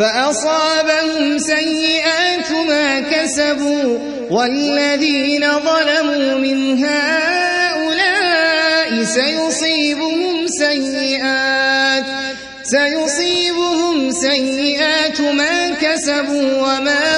فأصابهم سيئات ما كسبوا والذين ظلموا من هؤلاء سيصيبهم سيئات سيصيبهم سيئات ما كسبوا وما